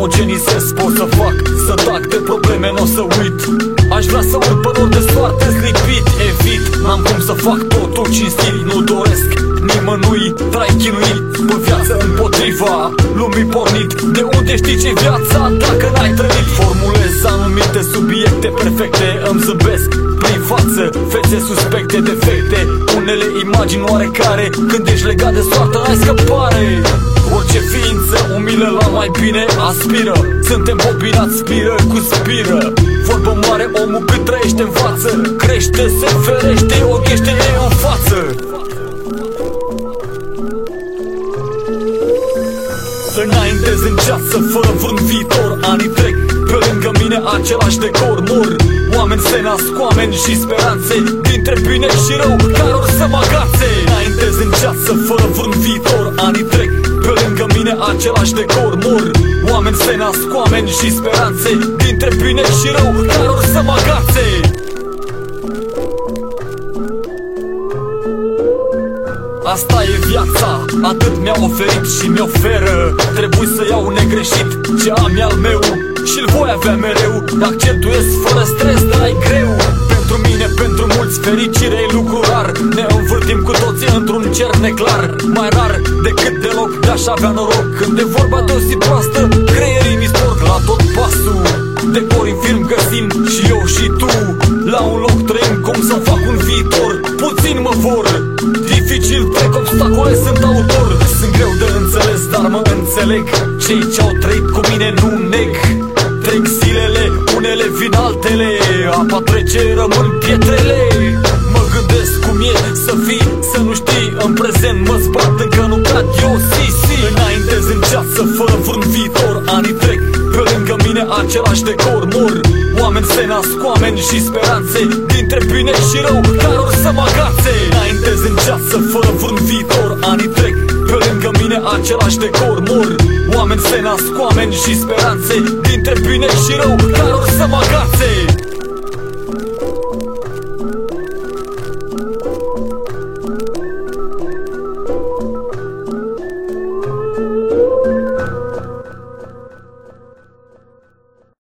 Omogenizez, pot să fac, să tac de probleme, n-o să uit. Aș vrea să urc pe nori de soarte zlipit, evit. N-am cum să fac totul cinstit, nu doresc nimănui. Trai chinuit pe viață împotriva lumii pornit. De unde știi ce viața dacă n-ai trăit? Formulez anumite subiecte perfecte, îmi zâmbesc prin față Fețe suspecte, defecte. Unele imagini oarecare Când ești legat de soartă, ai scăpare. Orice ființă umilă la mai bine aspiră. Suntem bobinați spiră cu spiră. Vorbă mare, omul cât trăiește învață Crește, se ferește, ochește în față. Înaintez în ceață fără vreun viitor. Anii trec pe lângă mine același decor. Mor oameni se nasc oameni și speranțe. Dintre bine și rău care or să mă agațe. Înaintez în ceață fără vreun viitor. Anii trec pe lângă mine același decor Mor. Oameni se nasc oameni și speranțe. Dintre bine și rău care or să mă agațe. Asta e viața, atât mi-a oferit și mi-oferă Trebuie să iau negreșit ce am e al meu. Și-l voi avea mereu. Accentuez fără stres, dar e greu. Pentru mine, pentru mulți, fericire într-un cer neclar Mai rar decât deloc de-aș avea noroc. Când e vorba de o zi proastă, creierii mi storc la tot pasul. Decor în film găsim și eu și tu La un loc trăim cum să fac un viitor. Puțin mă vor Dificil trec obstacole, sunt autor. Sunt greu de înțeles, dar mă înțeleg. Cei ce-au trăit cu mine nu neg. Trec zilele, unele vin altele Apa trece, rămân pietrele oameni se nasc oameni și speranțe. Dintre bine și rău care or să mă agațe. Înaintez în ceață fără vreun viitor Anii trec. Pe lângă mine același decor Mor. Oameni se nasc oameni și speranțe. Dintre bine și rău care or să mă agațe